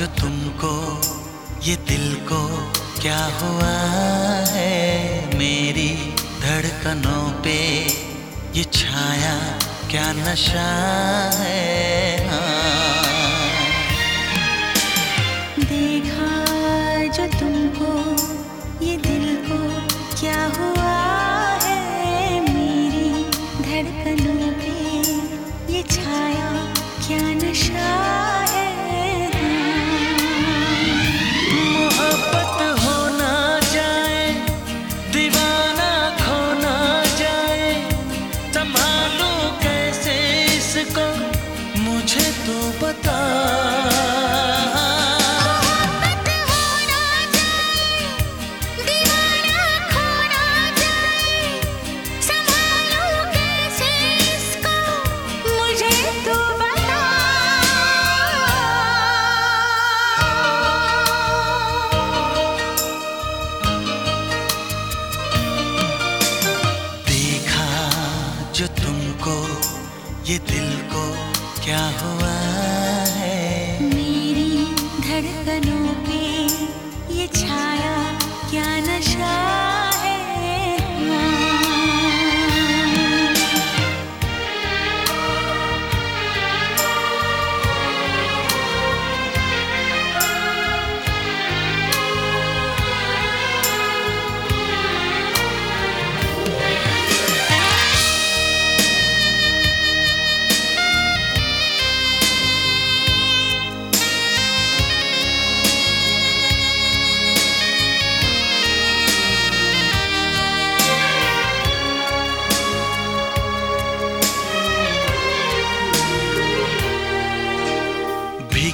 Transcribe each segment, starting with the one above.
जो तुमको, ये दिल को क्या हुआ है? मेरी धड़कनों पे ये छाया क्या नशा है हाँ। जो तुमको ये दिल को क्या हुआ? धड़कनों पे ये छाया क्या नशा है?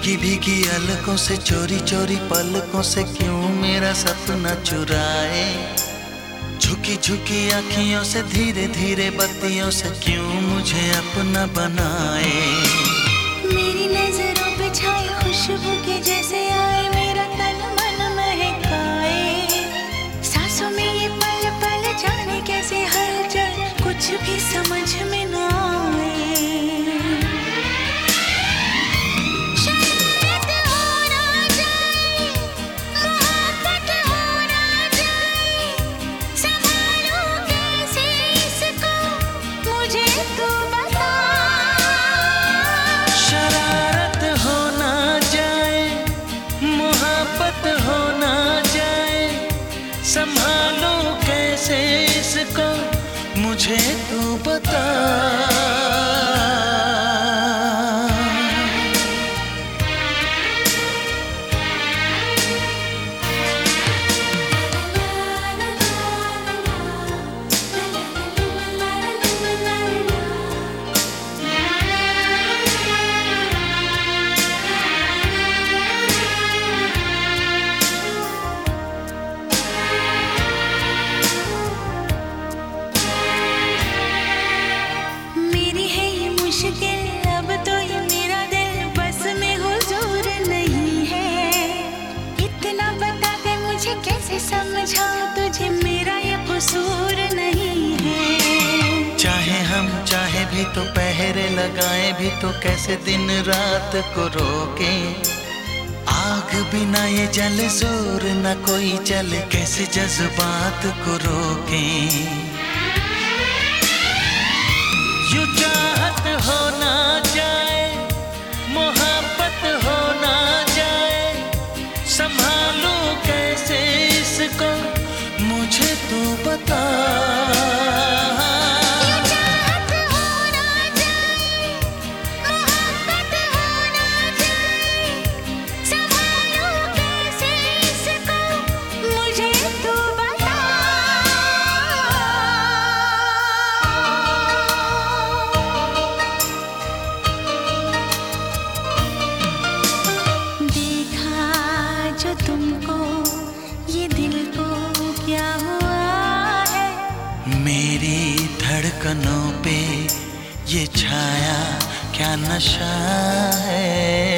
भीगी भीगी अलकों से, चोरी चोरी पलकों से क्यों मेरा सपना चुराए? झुकी झुकी आँखियों से, धीरे धीरे बत्तियों से क्यों मुझे अपना बनाए? मेरी नज़रों पे छाए खुशबू के जैसे आए संभालो कैसे इसको मुझे तू बता। कैसे समझाऊं तुझे मेरा ये कसूर नहीं है। चाहे हम, चाहे भी तो पहरे लगाए, भी तो कैसे दिन रात को रोके? आग बिना ये जल ज़ोर न कोई चल कैसे जज्बात को रोके? यू चाहत जाए, मोहब्बत जाए, संभालो इसको मुझे तू बता। मेरी पे ये छाया क्या नशा है?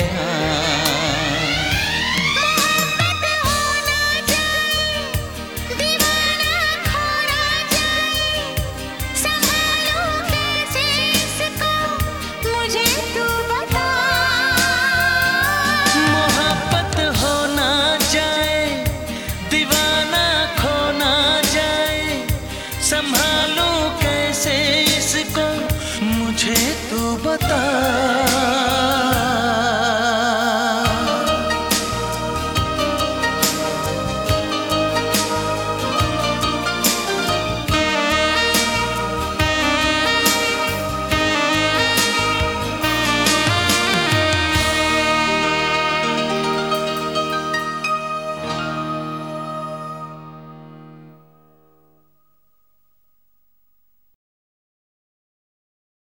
संभालूं